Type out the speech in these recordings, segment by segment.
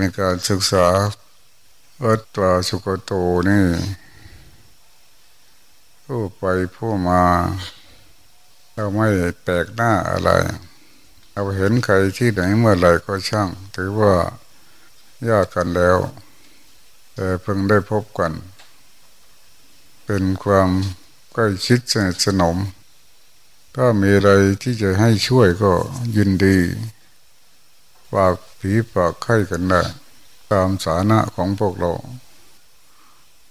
มีการศึกษาวัดตาสุกโตนี่ผู้ไปผู้มา เราไม่แปลกหน้าอะไร เราเห็นใครที่ไหนเมื่อไหร่ก็ช่าง ถือว่ายากกันแล้ว แต่เพิ่งได้พบกัน เป็นความใกล้ชิดสนิทสนม ถ้ามีอะไรที่จะให้ช่วยก็ยินดี ฝากผีฝากไข้กันได้ตามสานะของพวกเรา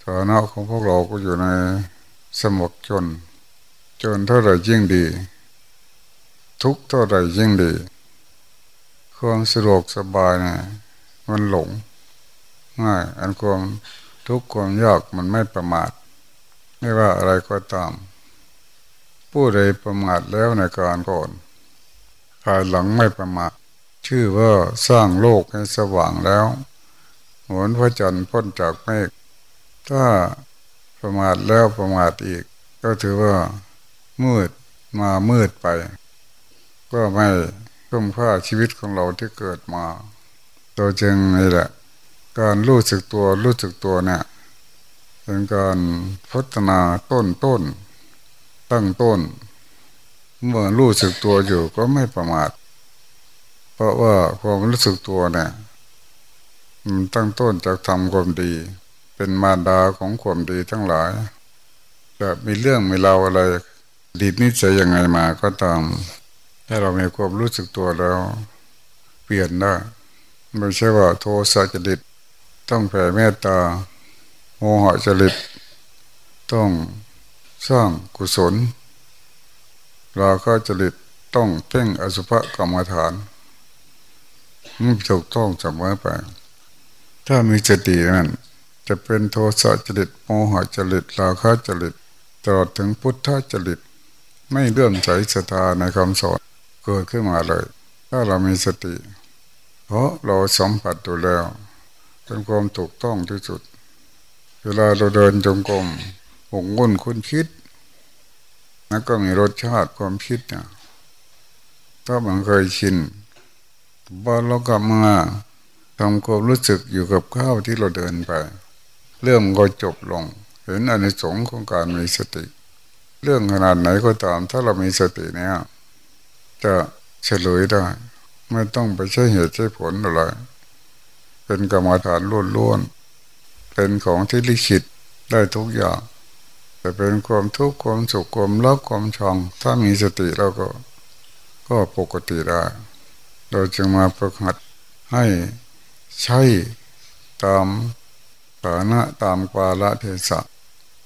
สานะของพวกเราก็อยู่ในสมบจน จนเท่าไรยิ่งดี ทุกเท่าไรยิ่งดี ความสะดวกสบายนะมันหลงง่ายอันความทุกข์ความยากมันไม่ประมาท ไม่ว่าอะไรก็ตาม ผู้ใดประมาทแล้วในการก่อนภายหลังไม่ประมาท ชื่อว่าสร้างโลกให้สว่างแล้วหมือนพระจันทร์พ้นจากเมฆถ้าประมาทแล้วประมาทอีก ก็ถือว่ามืดมามืดไป ก็ไม่คุ้มค่าชีวิตของเราที่เกิดมาตัวจึงนี่แหละ การรู้สึกตัวรู้สึกตัวเนี่ยเป็นการพัฒนาต้นต้น ตั้งต้น เมื่อรู้สึกตัวอยู่ก็ไม่ประมาท เพราะว่าความรู้สึกตัวเนี่ยตั้งต้นจากทำความดี เป็นมารดาของความดีทั้งหลาย จะมีเรื่องมีเราอะไรดีนิสัยยังไงมาก็ตามถ้าเรามีความรู้สึกตัวแล้ว เปลี่ยนได้ไม่ใช่ว่าโทสะจริตต้องแผ่เมตตาโมหะจริตต้องสร้างกุศล เราคะจริตต้องเพ่งอสุภกรรมฐาน มันถูกต้องเสมอไป ถ้ามีสตินั้นจะเป็นโทสะจริตโมหะจริตราคะจริตตลอดถึงพุทธจริต ไม่เลื่อมใสศรัทธาในคำสอนเกิดขึ้นมาเลย ถ้าเรามีสติ เพราะเราสัมผัสดูแล้วเป็นความถูกต้องที่สุด เวลาเราเดินจงกรมหงงุ่นคุณคิดนั่นก็มีรสชาติความคิดเนะถ้ามันเคยชิน พอเรากลับมาทำความรู้สึกอยู่กับข้าวที่เราเดินไป เรื่องก็จบลง เห็นอนิสงส์ของการมีสติ เรื่องขนาดไหนก็ตาม ถ้าเรามีสติเนี่ยจะเฉลยได้ ไม่ต้องไปใช้เหตุใช้ผลอะไร เป็นกรรมฐานล้วนๆเป็นของที่ลิขิตได้ทุกอย่างแต่เป็นความทุกข์ความสุขความรักความชังถ้ามีสติเราก็ ก็ปกติได้ เราจึงมาฝึกหัดให้ใช่ตามฐานะตามกาลเทศะ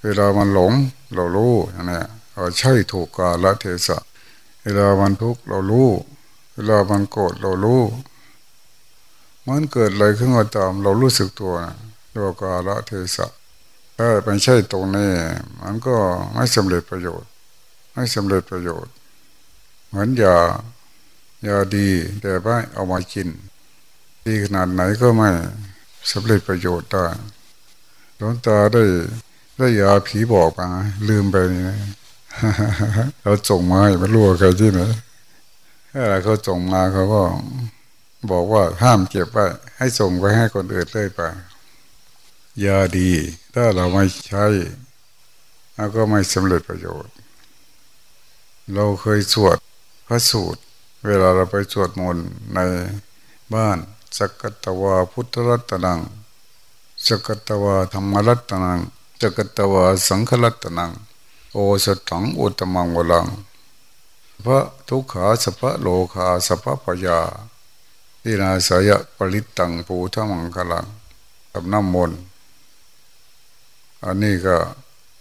เวลามันหลงเรารู้อย่างนะเราใช่ถูกกาลเทศะเวลามันทุกข์เรารู้เวลามันโกรธเรารู้มันเกิดอะไรขึ้นมาตามเรารู้สึกตัวนะตัวกาลเทศะถ้าไม่ใช่ตรงนี้มันก็ไม่สำเร็จประโยชน์ ไม่สำเร็จประโยชน์ เหมือนยา ยาดี แต่ไม่เอามากิน ดีขนาดไหนก็ไม่สำเร็จประโยชน์ได้หลวงตาได้ได้ยาผีบอกมาลืมไปนี่เราส่งมาให้ไม่รู้ใครที่ไหนถ้าเขาส่งมาเขาก็บอกว่าห้ามเก็บไว้ให้ส่งไปให้คนอื่นเลยไปยาดี ถ้าเราไม่ใช้เราก็ไม่สำเร็จประโยชน์ เราเคยสวดพระสูตร เวลาเราไปสวดมนต์ในบ้านสกตวาพุทธรัตนังสกตวาธรรมรัตนังสกตวาสังฆรัตนัง โอสถังอุตมังวลังพระทุกขาสภะโลคาสภะปยาที่นาสายะปริตตังปูทมังกลังกับน้ำมนต์อันนี้ก็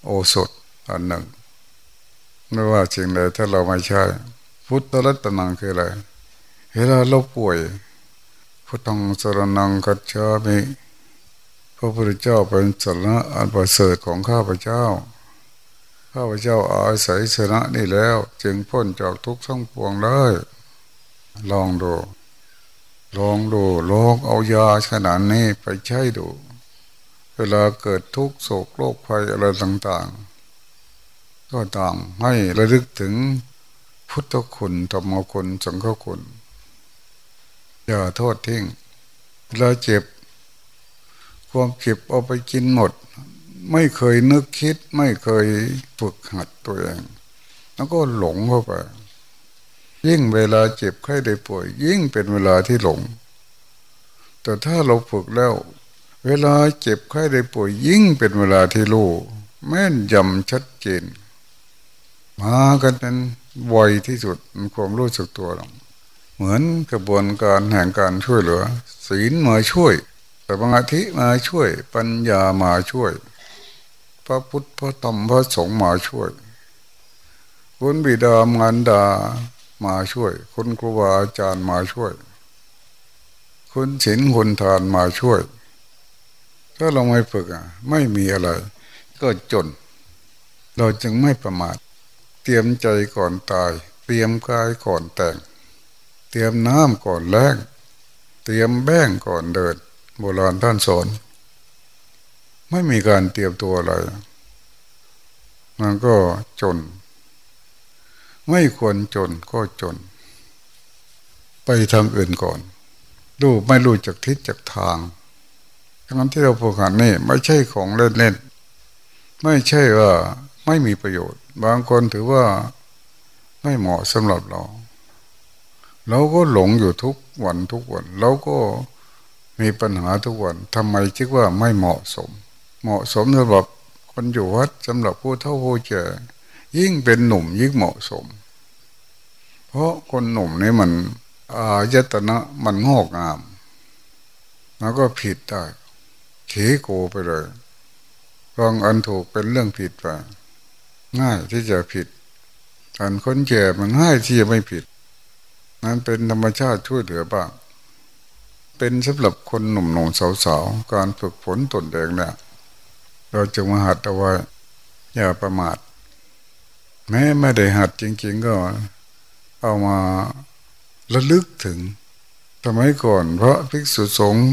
โอสถอันหนึ่ง ไม่ว่าจริงเลยถ้าเราไม่ใช่ พุทธรัตนังคืออะไรเวลาเราป่วยพุทธังสรนังกัจฉามิพระพุทธเจ้าเป็นสรณะอันประเสริฐของข้าพเจ้า ข้าพเจ้าอาศัยสนะนี่แล้ว จึงพ้นจากทุกข์ทั้งปวงได้ ลองดู ลองดูลองเอายาขนาดนี้ไปใช้ดู เวลาเกิดทุกข์โศกโรคภัยอะไรต่าง ๆ ก็ต่างให้ระลึกถึง พุทธคุณธรรมคุณสังฆคุณอย่าโทษทิ้งเราเจ็บ ความเจ็บเอาไปกินหมด ไม่เคยนึกคิด ไม่เคยฝึกหัดตัวเอง แล้วก็หลงเข้าไป ยิ่งเวลาเจ็บไข้ได้ป่วย ยิ่งเป็นเวลาที่หลง แต่ถ้าเราฝึกแล้ว เวลาเจ็บไข้ได้ป่วย ยิ่งเป็นเวลาที่รู้แม่นยำชัดเจน มากันเป็น ไวที่สุดความรู้สึกตัวเราเหมือนกระบวนการแห่งการช่วยเหลือ ศีลมาช่วยสมาธิมาช่วย ปัญญามาช่วย พระพุทธพระธรรมพระสงฆ์มาช่วยคุณบิดามารดามาช่วย คุณครูบาอาจารย์มาช่วย คุณศีลคุณทานมาช่วย ถ้าเราไม่ฝึกอะ ไม่มีอะไร ก็จน เราจึงไม่ประมาท เตรียมใจก่อนตาย เตรียมกายก่อนแต่ง เตรียมน้ำก่อนแลกเตรียมแบ้งก่อนเดินโบราณท่านสอนไม่มีการเตรียมตัวอะไร มันก็จน ไม่ควรจนก็จน ไปทางอื่นก่อน ดูไม่รู้จักทิศจากทางทั้งที่เราพูดกันนี่ไม่ใช่ของเล่นๆไม่ใช่ว่าไม่มีประโยชน์ บางคนถือว่าไม่เหมาะสำหรับเรา เราก็หลงอยู่ทุกวันทุกวัน เราก็มีปัญหาทุกวันทำไมจึงว่าไม่เหมาะสม เหมาะสมสำหรับคนอยู่วัดสำหรับผู้เฒ่าผู้แก่ยิ่งเป็นหนุ่มยิ่งเหมาะสม เพราะคนหนุ่มนี่มันอายตนะมันงอกงาม แล้วก็ผิดได้เขโกไปเลยฟังอันถูกเป็นเรื่องผิดไป ง่ายที่จะผิดการคนแก่มันง่ายที่จะไม่ผิด นั้นเป็นธรรมชาติช่วยเหลือบ้าง เป็นสำหรับคนหนุ่มหนุ่มสาวๆ การฝึกฝนตนเองเนี่ยเราจะมาหัดเอาไว้อย่าประมาท แม้ไม่ได้หัดจริง ๆ ก็เอามาระลึกถึงสมัยก่อนพระภิกษุสงฆ์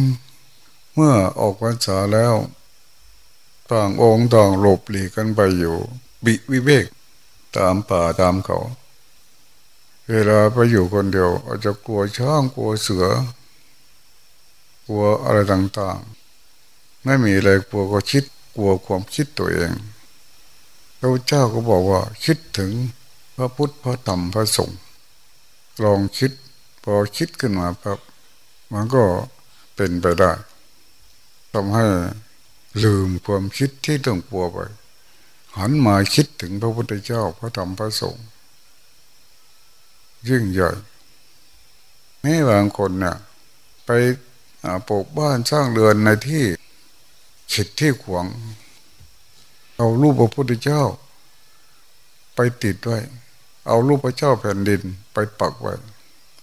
เมื่อออกพรรษาแล้ว ต่างองค์ต่างหลบหลีกกันไปอยู่ บิวิเวก ตามป่าตามเขา เวลาไปอยู่คนเดียว อาจจะกลัวช้างกลัวเสือ กลัวอะไรต่างๆ ไม่มีอะไรกลัวก็คิดกลัวความคิดตัวเองพระเจ้าก็บอกว่าคิดถึงพระพุทธพระธรรมพระสงฆ์ลองคิดพอคิดขึ้นมาครับ มันก็เป็นไปได้ทำให้ลืมความคิดที่ต้องกลัวไป หันมาคิดถึงพระพุทธเจ้าพระธรรมพระสงฆ์ยิ่งใหญ่แม้บางคนเนี่ยไปปลูกบ้านสร้างเรือนในที่ขิดที่ขวง เอารูปพระพุทธเจ้า ไปติดไว้ เอารูปพระเจ้าแผ่นดินไปปักไว้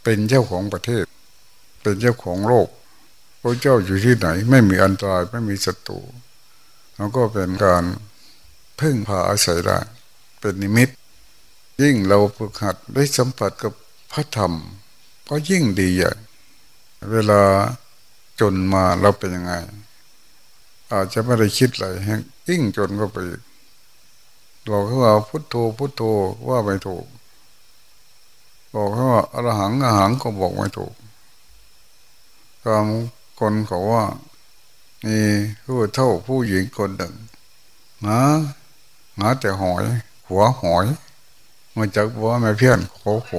เป็นเจ้าของประเทศ เป็นเจ้าของโลกพระเจ้าอยู่ที่ไหน ไม่มีอันตรายไม่มีศัตรูแล้วก็เป็นการ พึ่งพาอาศัยได้เป็นนิมิต ยิ่งเราฝึกหัดได้สัมผัสกับพระธรรม ก็ยิ่งดีใหญ่เวลาจนมาเราเป็นยังไง อาจจะไม่ได้คิดอะไรยิ่งจนก็ไปบอกเขาว่าพุทโธพุทโธว่าไม่ถูก บอกเขาว่าอรหังอรหังก็บอกไม่ถูกบางคนเขาว่ามีผู้เท่าผู้หญิงคนหนึ่งหา หาแต่หอย หัวหอยมาจากบัวแม่เพี้ยนโขโข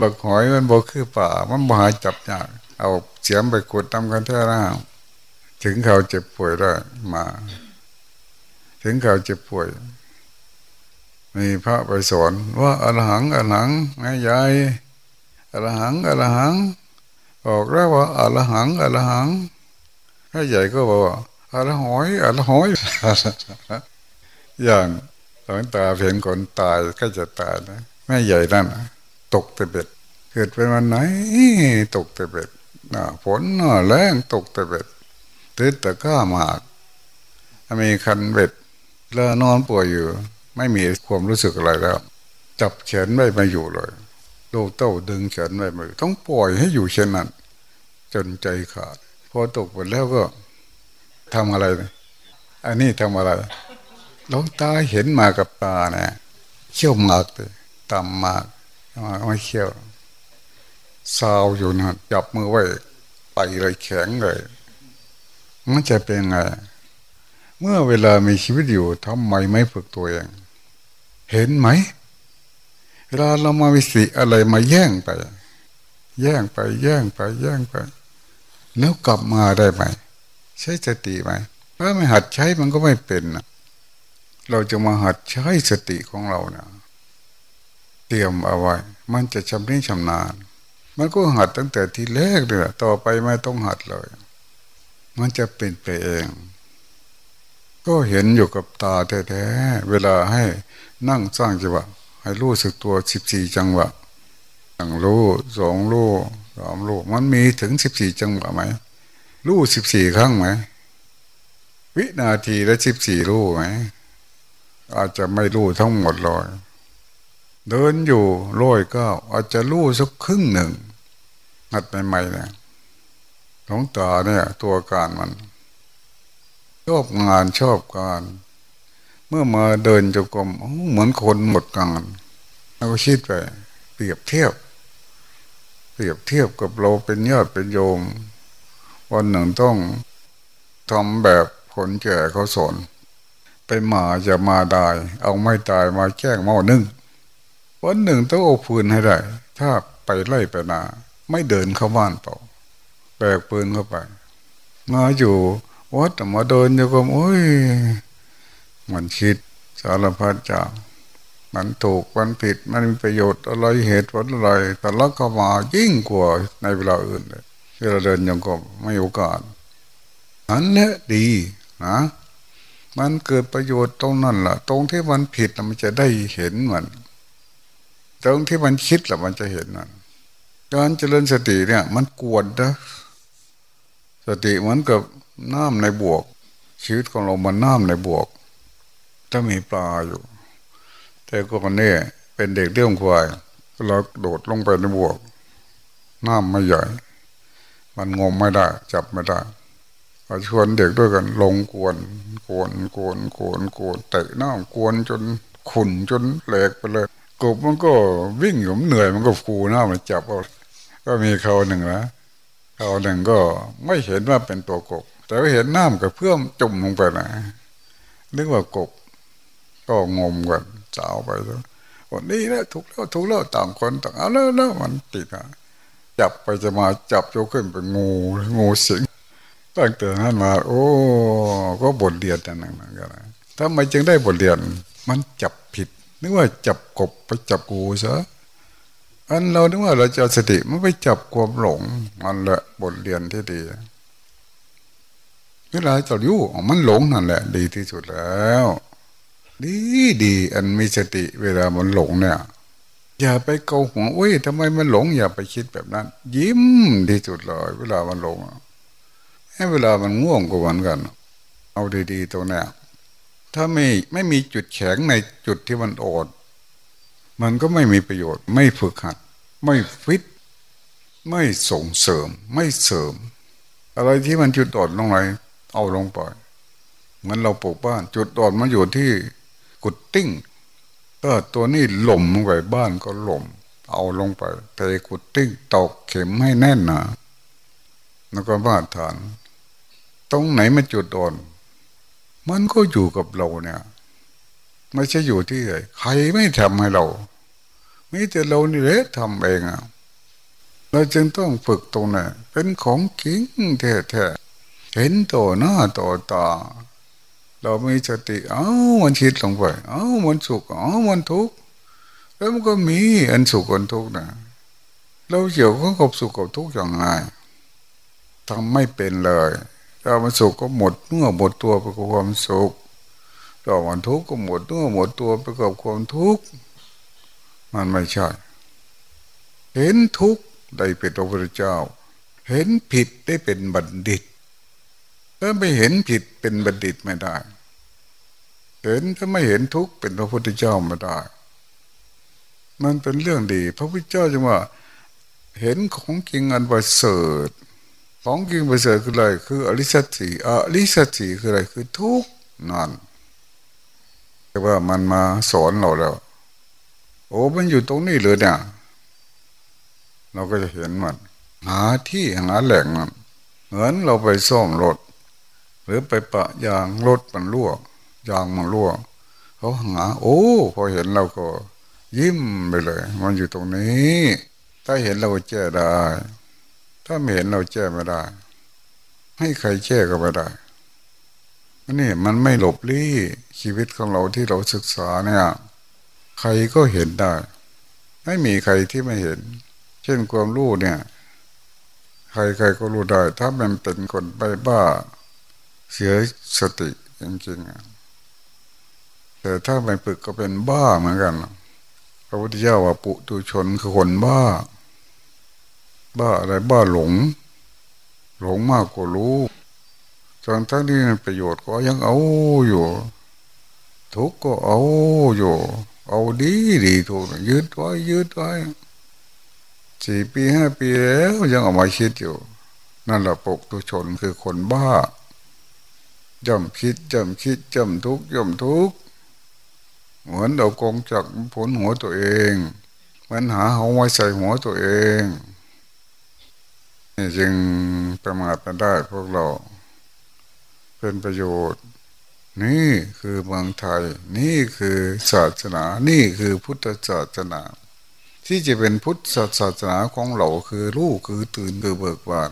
บักหอยมันบกคือป่า มันบ่หาจับยากเอาเสียมไปกดตำกันแท้หน้าถึงเขาเจ็บป่วยได้มา ถึงเขาเจ็บป่วย มีพระไปสอนว่าอรหังอรหังแม่ยายอรหังอรหังบอกแล้วว่าอรหังอรหังแม่ใหญ่ก็บอกว่าอรหอยอรหอย อย่างหลวงตาเห็นคนตายก็จะตายนะแม่ใหญ่นั่นตกแต่เบ็ด เกิดเป็นวันไหน ตกแต่เบ็ดหน้าฝนหน้าแรงตกแต่เบ็ดตื่นแต่ก้ามากมีคันเบ็ดแล้วนอนป่วยอยู่ ไม่มีความรู้สึกอะไรแล้ว จับแขนไว้มาอยู่เลยลูกเต้าดึงแขนไว้มาต้องปล่อยให้อยู่เช่นนั้น จนใจขาด พอตกหมดแล้วก็ทำอะไร อันนี้ทำอะไร หลวงตาเห็นมากับตาเนี่ยเขี้ยวมากเลยต่ำมากไม่เขี้ยวสาวอยู่นะจับมือไว้ไปเลยแข็งเลย มันจะเป็นไง เมื่อเวลามีชีวิตอยู่ทำไมไม่ฝึกตัวเอง เห็นไหม เวลาเรามาวิสิอะไรมาแย่งไป แย่งไป แย่งไป แย่งไป แล้วกลับมาได้ไหม ใช้สติไหมถ้าไม่หัดใช้มันก็ไม่เป็นนะ เราจะมาหัดใช้สติของเราเนะเตรียมเอาไว้ มันจะชำนิชำนาญ มันก็หัดตั้งแต่ทีแรกเลยต่อไปไม่ต้องหัดเลย มันจะเป็นไปเอง ก็เห็นอยู่กับตาแท้ๆเวลาให้นั่งสร้างจังหวะให้รู้สึกตัวสิบสี่จังหวะหนึ่งรู้สองรู้สามรู้มันมีถึงสิบสี่จังหวะไหมรู้สิบสี่ครั้งไหมวินาทีละสิบสี่รู้ไหม อาจจะไม่รู้ทั้งหมดเลยเดินอยู่ร้อยก้าอาจจะรู้สักครึ่งหนึ่งหัดใหม่ๆเนี่ยหลงตาเนี่ยตัวการมันชอบงานชอบการ เมื่อมาเดินจงกรมเหมือนคนหมดกานเราก็คิดไปเปรียบเทียบ เปรียบเทียบกับเราเป็นญาติเป็นโยม วันหนึ่งต้องทำแบบคนแก่เขาสอน ไปมาจะมาได้เอาไม่ตายมาแก้งเมานึ่งวันหนึ่งต้องเอาปืนให้ได้ ถ้าไปไล่ไปนา ไม่เดินเข้าบ้านเปล่าแบกปืนเข้าไป มาอยู่วัดมาเดินอยู่ก็โอ้ย มันคิดสารพัดจากมันถูกมันผิดมันมีประโยชน์อะไรเหตุผลอะไรแต่ละก็มายิ่งกว่าในเวลาอื่นเลยเวลาเดินยังก็ไม่โอกาสนั้นแหละดีนะ มันเกิดประโยชน์ตรงนั้นแหละตรงที่มันผิดมันจะได้เห็นมัน ตรงที่มันคิดแหละมันจะเห็นนั่นการเจริญสติเนี่ย มันกวนนะสติเหมือนกับน้ำในบวก ชีวิตของเรามันน้ำในบวก ถ้ามีปลาอยู่ แต่ก็มันเนี่ยเป็นเด็กเลี้ยงควายเราโดดลงไปในบวก น้ำไม่ใหญ่ มันงมไม่ได้ จับไม่ได้ ชวนเด็กด้วยกันลงกวนกวนกวนกวนกวนเตะน้ำกวนจนขุนจนแหลกไปเลยกบมันก็วิ่งอยู่เหนื่อยมันก็ฟูหน้ามันจับเอาก็มีเขาหนึ่งนะเขาหนึ่งก็ไม่เห็นว่าเป็นตัวกบ แต่ว่าเห็นน้ำกับเพื่อมจุ่มลงไปนะนึกว่ากบ ก็งมกันสาวไปแล้ววันนี้นะถูกแล้วถูกแล้วต่างคนต่างเอาแล้วแล้วมันติดอะจับไปจะมาจับโจขึ้นเป็นงูงูสิง ตั้งแต่นั้นมา โอ้ ก็บทเรียนแต่นั้นกันทำไมจึงได้บทเรียน มันจับผิด นึกว่าจับกบไปจับกูซะอันเรานึกว่าเราจะสติมันไปจับความหลง มันแหละบทเรียนที่ดีเวลาจะรู้มันหลงนั่นแหละ ดีที่สุดแล้ว ดีดีอันมีสติ เวลามันหลงเนี่ย อย่าไปเกาหัวอุ้ยทำไมมันหลง อย่าไปคิดแบบนั้น ยิ้มที่สุดเลย เวลามันหลง ให้เวลามันง่วงก็เหมือนกัน เอาดีๆตรงนี้ถ้าไม่ไม่มีจุดแข็งในจุดที่มันโอด มันก็ไม่มีประโยชน์ ไม่ฝึกหัด ไม่ฟิต ไม่ส่งเสริม ไม่เสริม อะไรที่มันจุดอ่อนลงไปเอาลงไปเหมือนเราปลูกบ้าน จุดอ่อนมันอยู่ที่ footing ก็ตัวนี้หล่มลงไปบ้านก็หล่ม เอาลงไปเท footing ตอกเข็มให้แน่นหนาแล้วก็บ้านฐาน ตรงไหนมันจุดอ่อนมันก็อยู่กับเราเนี่ย ไม่ใช่อยู่ที่ไหนใครไม่ทำให้เราไม่แต่เรานี่แหละทำเองอะเราจึงต้องฝึกตรงนี้นเป็นของจริงแท้ๆเห็นต่อหน้าต่อตาเรามีสติ เอ้ามันคิดลงไป เอ้ามันสุข เอ้ามันทุกข์ แล้วมันก็มีอันสุขอันทุกข์นะเราเกี่ยวข้องกับสุขกับทุกข์อย่างไรทำไม่เป็นเลย ถ้ามันสุขก็หมดเมื่อหมดตัวไปกับความสุขถ้ามันทุกข์ก็หมดเมื่อหมดตัวไปกับความทุกข์มันไม่ใช่ เห็นทุกข์ได้เป็นพระพุทธเจ้า เห็นผิดได้เป็นบัณฑิต ถ้าไม่เห็นผิดเป็นบัณฑิตไม่ได้ เห็นถ้าไม่เห็นทุกข์เป็นพระพุทธเจ้าไม่ได้ มันเป็นเรื่องดี พระพุทธเจ้าจึงว่า เห็นของจริงอันประเสริฐ ของจริงประเสริฐคืออะไรคืออริสตสีอริสตสีคืออะไรคือทุกนั่นแต่ว่ามันมาสอนเราแล้ว โอ้มันอยู่ตรงนี้เลยเนี่ย เราก็จะเห็นมันหาที่หาแหล่งมันเหมือนเราไปซ่อมรถ หรือไปปะยางรถมันรั่วยางมันรั่วเขาหาโอ้ พอเห็นเราก็ ยิ้มไปเลย มันอยู่ตรงนี้ ถ้าเห็นเราแก้ได้ ถ้าไม่เห็นเราแก้ไม่ได้ ให้ใครแก้ก็ไม่ได้นี่มันไม่หลบลี้ชีวิตของเราที่เราศึกษาเนี่ย ใครก็เห็นได้ ไม่มีใครที่ไม่เห็น เช่นความรู้เนี่ย ใครใครก็รู้ได้ ถ้ามันเป็นคนไปบ้า เสียสติจริงๆแต่ถ้าไม่ฝึกก็เป็นบ้าเหมือนกันพระพุทธเจ้าว่าปุตุชนคือคนบ้า บ้าอะไรบ้าหลง หลงมากกว่ารู้จนทั้งที่ประโยชน์ก็ยังเอาอยู่ ทุกก็เอาอยู่ เอาดีดีถูกยืดไว้ยืดไว้สี่ปีห้าปีแล้วยังเอามาคิดอยู่ นั่นแหละปกตุชนคือคนบ้าจำคิดจำคิดจำทุกจำทุกเหมือนเรากงจากผลหัวตัวเอง มันหาเอาไว้ใส่หัวตัวเอง จึงประมาทไม่ได้พวกเรา เป็นประโยชน์ นี่คือเมืองไทย นี่คือศาสนา นี่คือพุทธศาสนา ที่จะเป็นพุทธศาสนาของเราคือลูกคือตื่นคือเบิกบาน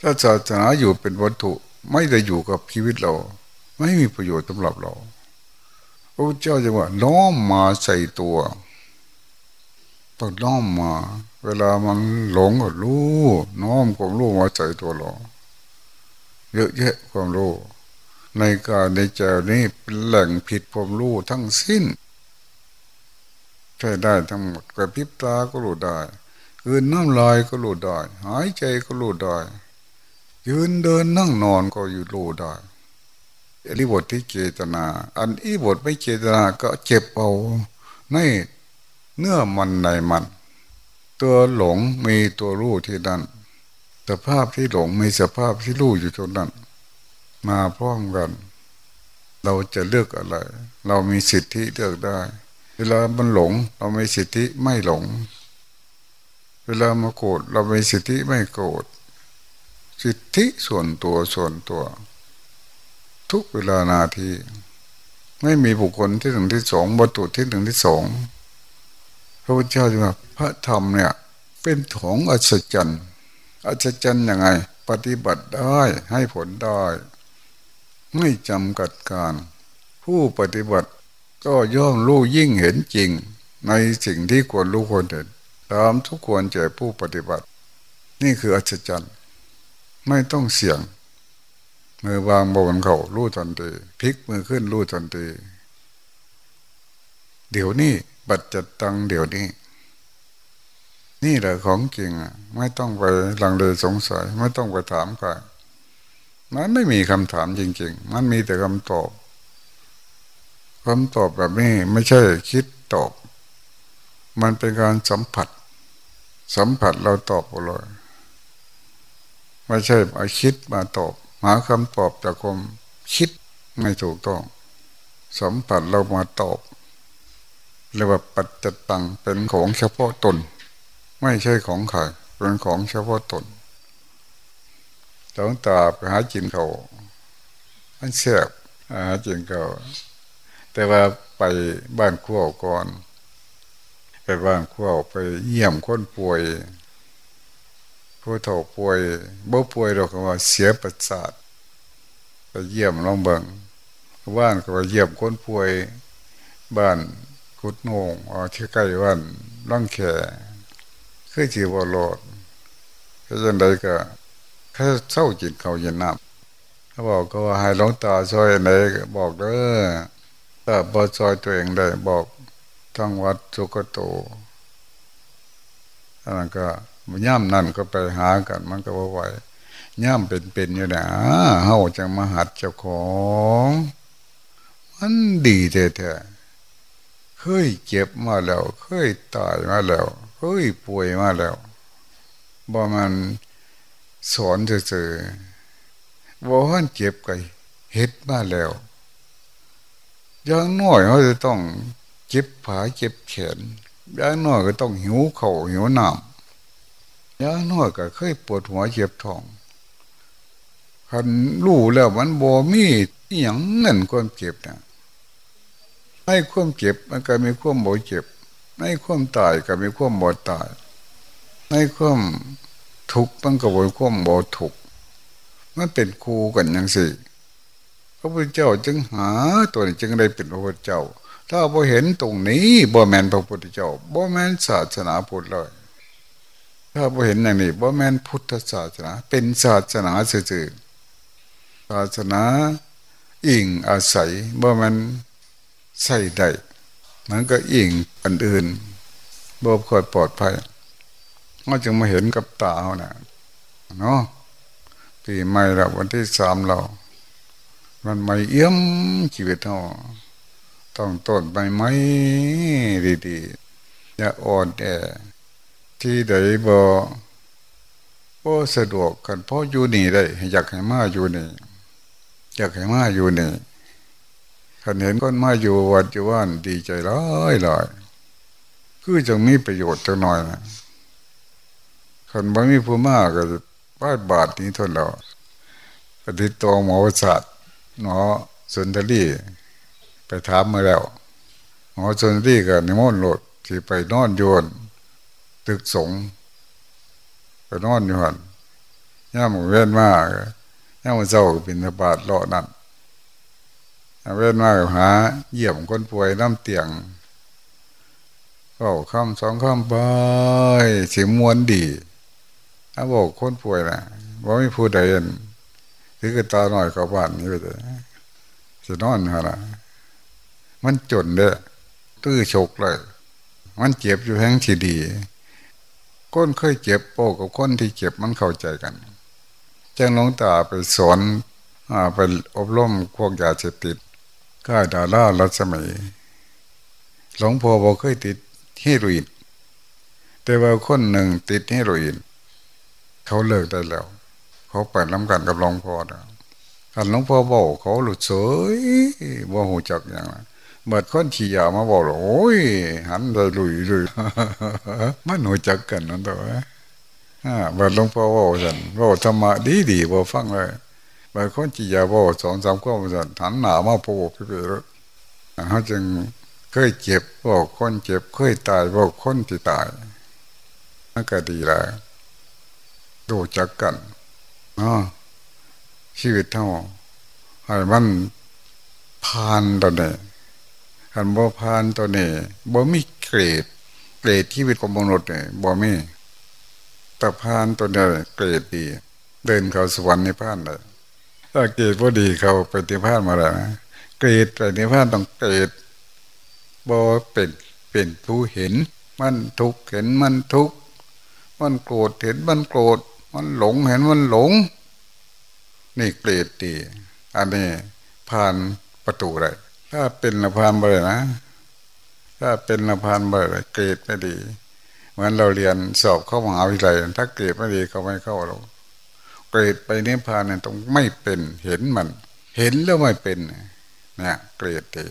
ถ้าศาสนาอยู่เป็นวัตถุไม่ได้อยู่กับชีวิตเรา ไม่มีประโยชน์สำหรับเราพระเจ้าจะว่าน้อมมาใส่ตัวต้องน้อมมา เวลามันหลงก็รู้น้อมความรู้มาใส่ตัวเราเยอะแยะความรู้ในการในใจนี้เป็นแหล่งผิดความรู้ทั้งสิ้น ใช่ได้ทั้งหมดกระพริบตาก็รู้ได้คืนน้ำลายก็รู้ได้ หายใจก็รู้ได้ ยืนเดินนั่งนอนก็อยู่รู้ได้อริบทที่เจตนา อันอีบทไม่เจตนาก็เจ็บเอาในเนื้อมันในมัน ตัวหลงมีตัวรู้ที่นั่นสภาพที่หลงมีสภาพที่รู้อยู่ตรงนั้น มาพร้อมกัน เราจะเลือกอะไร เรามีสิทธิเลือกได้ เวลามันหลง เราไมีสิทธิไม่หลง เวลามาโกรธเราไมีสิทธิไม่โกรธสิทธิส่วนตัวส่วนตัว ทุกเวลานาที ไม่มีบุคคลที่หนึ่งที่สองวัตถุที่หนึ่งที่สอง ระพุทธเจ้าจะว่าพระธรรมเนี่ยเป็นของอัศจรรย์อัศจรรย์ยังไง ปฏิบัติได้ให้ผลได้ ไม่จำกัดการ ผู้ปฏิบัติก็ย่อมรู้ยิ่งเห็นจริง ในสิ่งที่ควรรู้ควรเห็นตามทุกควรแก่ผู้ปฏิบัติ นี่คืออัศจรรย์ไม่ต้องเสี่ยงมือวางบนเขารู้ทันทีพลิกมือขึ้นรู้ทันทีเดี๋ยวนี้ บัดจัดตังเดี๋ยวนี้ นี่แหละของจริงอะ ไม่ต้องไปลังเลสงสัย ไม่ต้องไปถามใครมันไม่มีคำถามจริง ๆ มันมีแต่คำตอบคำตอบแบบนี้ไม่ใช่คิดตอบ มันเป็นการสัมผัส สัมผัสเราตอบเลยไม่ใช่มาคิดมาตอบ หาคำตอบจากความคิดไม่ถูกต้อง สัมผัสเรามาตอบ เรียกว่าปัจจตังเป็นของเฉพาะตน ไม่ใช่ของใครเป็นของเฉพาะตนต้องตาไปหาจินเขามันเสียบหาจินเขาแต่ว่าไปบ้านขั้วก่อน ไปบ้านขั้วไปเยี่ยมคนป่วยผู้เฒ่าป่วยบ่ป่วยเราก็ว่าเสียประสาทไปเยี่ยมลองเบิงบ้านก็ไปเยี่ยมคนป่วยบ้าน กุดโนงอ๋อที่ใกล้บ้านร่องแขคือจีบอลดก็ยังไดก็แค่เศร้าจิตเขาเย็นน้ำเขาบอกก็ว่าให้หลวงตาซอยไหนบอกเด้อถ้าบอซอยตัวเองได้บอกทั้งวัดสุกโตอันนั้นก็ย่ำนั่นก็ไปหากันมันก็ว่าไหวย่ำเป็นๆอยู่นะเฮาจังมหัดเจ้าของ มันดีแท้ๆ เคยเจ็บมาแล้ว เคยตายมาแล้วเฮ้ยป่วยมาแล้วบ่มันสอนเจอบ่ฮันเจ็บไกเฮ็ดมาแล้วอย่างน้อยเขาจะต้องเจ็บขาเจ็บแขนอย่างน้อยก็ต้องหิวเข่าหิวน้ำอย่างน้อยก็เคยปวดหัวเจ็บท้องคันรู้แล้วมันบ่มีอย่างนั่นความเจ็บนะ ให้ความเจ็บมันก็มีความบ่เจ็บให้ความตายก็มีความบ่ตายให้ความทุกข์มันก็บ่ความบ่ทุกข์มันเป็นคู่กันอย่างสิพระพุทธเจ้าจึงหาตัวนี้จึงได้เป็นพระพุทธเจ้า ถ้าบ่เห็นตรงนี้บ่แมนพระพุทธเจ้าบ่แมนศาสนาพุทธเลย ถ้าบ่เห็นอย่างนี้บ่แมนพุทธศาสนา เป็นศาสนาสื่อศาสนา อิงอาศัยบ่แมน ใส่ได้มันก็อิงอันอื่นบ่ค่อยปลอดภัยก็จึงมาเห็นกับตาเนะเนาะปีใหม่ละวันที่สามเรา มันไม่เอี้ยมชีวิตเราต้องต้นใบไม้ดีๆอย่าอ่อนแอที่ใดบ่บ่สะดวกกันเพราะอยู่นี่ได้ อยากให้มาอยู่นี่ อยากให้มาอยู่นี่ ขันเห็นก้อนมาอยู่วัดอยู่ว่านดีใจร้อยลอยคือจะมีประโยชน์จังหน่อยนะขันบ่มีผู้มากก็บ้าบาทนี้ทนเราปฏิตองหมอศาสตร์หมอสุนทรีไปถามมาแล้วหมอสุนทรีก็นิมนต์โหลดที่ไปนอนโยนตึกสงไปนอนอยู่หันย่ามเว้นมากย่ามเจ้าเป็นบาทเลาะนั่น เว้นมากหาเยี่ยมคนป่วยน้ำเตียงก็คำสองคำไปสียมวนดีถ้าบอกคนป่วยนะว่าไม่พูดใดเองถือกระตาหน่อยกับบ้านนี้ไปเลยจะนอนฮะนะมันจนเด้อตื้อฉกเลย มันเจ็บอยู่แห่งที่ดีก้นเคยเจ็บโปกับคนที่เจ็บมันเข้าใจกันแจ้งหลวงตาไปสอนอไปอบรมพวกยาเสพติด ก็ดาราลัศมีหลวงพ่อบอกเคยติดเฮโรอีนแต่ว่าคนหนึ่งติดเฮโรอีนเขาเลิกได้แล้ว เขาไปน้ำกันกับหลวงพ่อนะกันหลวงพ่อบอกเขาหลุดเฉยว่าหูจักอย่างนั้นเมื่อคนขี่ยามาบอกโอ้ยหันได้ลุยลุยมันหูจักกันนั่นตัวอ่าเมื่อหลวงพ่อบอกฉันบอกธรรมะดีดีบอกฟังเลย เมื่อคนขี่ยาบอสองสามข้อฉันหันหนามาพูดพี่เรเขาจึงเคยเจ็บบอกคนเจ็บ เคยตายบอกคนที่ตายนั่นก็ดีแล้วดูจักกันอ๋อชีวิตเท่าให้มันผ่านตอนนี้ขันบ่ผ่านตัวนี้บ่มีเกรด เกรดชีวิตของมนุษย์เนี่ยบ่มีแต่ผ่านตัวนี้เกรดดี เดินเข้าสวรรค์ในผ่านเลย ถ้าเกรดว่าดีเขาปในผ่านมาแล้วนะเกรดปในผ่านต้องเกรดบ่เป็นเป็นผู้เห็น มันทุกเห็นมันทุกมันโกรธเห็นมันโกรธมันหลงเห็นมันหลง นี่เกรดดีอันนี้ผ่านประตูได้ถ้าเป็นละพานไปเลยนะ ถ้าเป็นละพานไปเลยเกรดไม่ดี เหมือนเราเรียนสอบเข้ามหาวิทยาลัยถ้าเกรดไม่ดีเขาไม่เข้าเรา เกรดไปนิพพานเนี่ยต้องไม่เป็นเห็นมัน เห็นแล้วไม่เป็นเนี่ยเกรดดี